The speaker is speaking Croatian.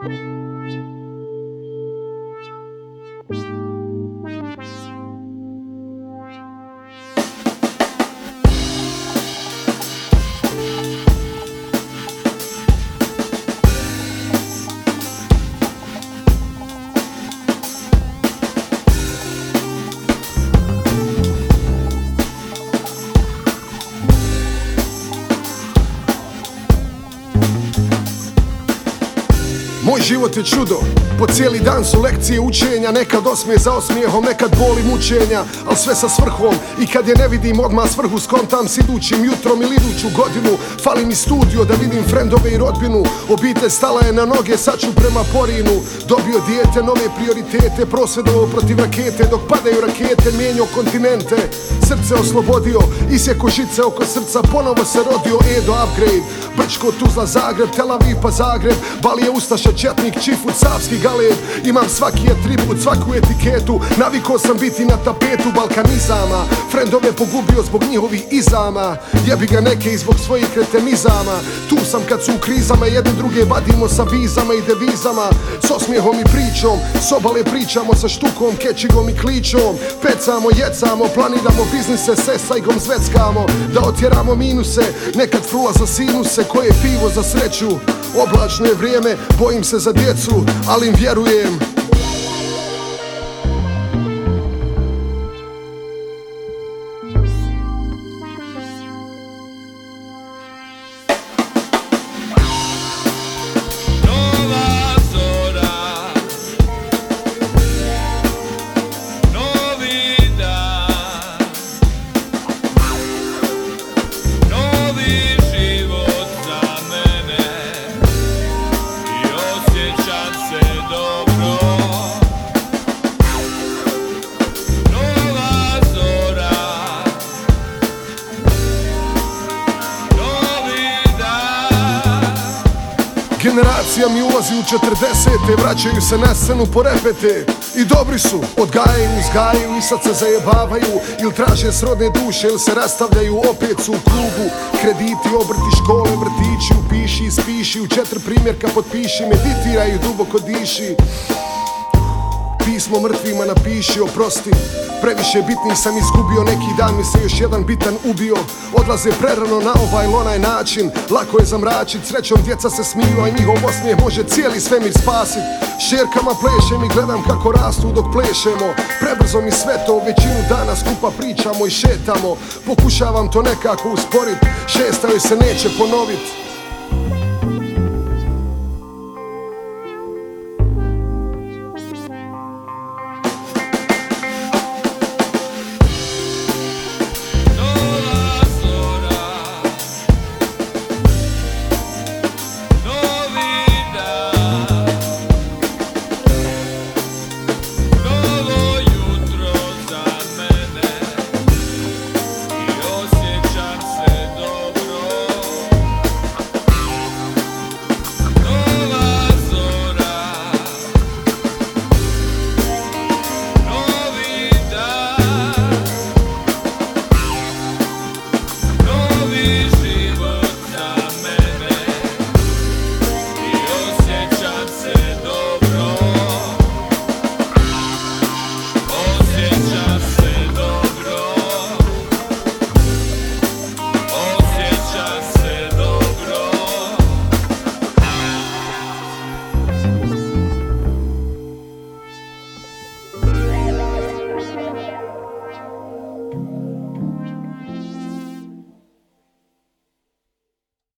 Bye. Moj život je čudo, po cijeli dan su lekcije učenja Nekad osmije za osmijehom, nekad boli mučenja Al sve sa svrhom. I kad je ne vidim odmah svrhu Skontam s idućim jutrom ili iduću godinu. Fali mi studio da vidim frendove i rodbinu. Obitelj stala je na noge, sad ću prema porinu. Dobio dijete, nove prioritete Prosvjedovao protiv rakete. Dok padaju rakete Mijenio kontinente, srce oslobodio Isjeko žice oko srca, ponovo se rodio Edo upgrade, Brčko, Tuzla, Zagreb Tel Aviv pa Zagreb, Balije, Ustaša, Četnik, Čifut, Savski, Galeb Imam svaki atribut, svaku etiketu. Naviko sam biti na tapetu balkanizama. Frendove pogubio zbog njihovih izama. Jebi ga neke i zbog svojih kretenizama Tu sam kad su u krizama, jedne druge vadimo sa vizama i devizama. S osmijehom i pričom, s obale pričamo sa štukom, kečigom i kličom. Pecamo, jecamo, planiramo biznise, se sajgom zveckamo. Da otjeramo minuse, nekad frula za sinuse Koje pivo za sreću, oblačno je vrijeme, bojim se za djecu, ali im vjerujem Generacija mi ulazi u 40. Vraćaju se na scenu po repete. I dobri su, odgajaju, uzgajaju I sad se zajebavaju. Ili traže srodne duše Ili se rastavljaju, opet su u klubu. Krediti, obrti, škole, vrtići Upiši, ispiši, u četiri primjerka potpiši Meditiraju, duboko diši Pismo mrtvima napiši, oprosti. Previše bitni sam izgubio Neki dan mi se još jedan bitan ubio. Odlaze prerano na ovaj onaj način Lako je zamračit, srećom djeca se smiju A njihov osmijeh može cijeli svemir spasit. Šerkama plešem i gledam kako rastu dok plešemo. Prebrzo mi sve to, većinu dana skupa pričamo i šetamo. Pokušavam to nekako usporit Šesta se neće ponovit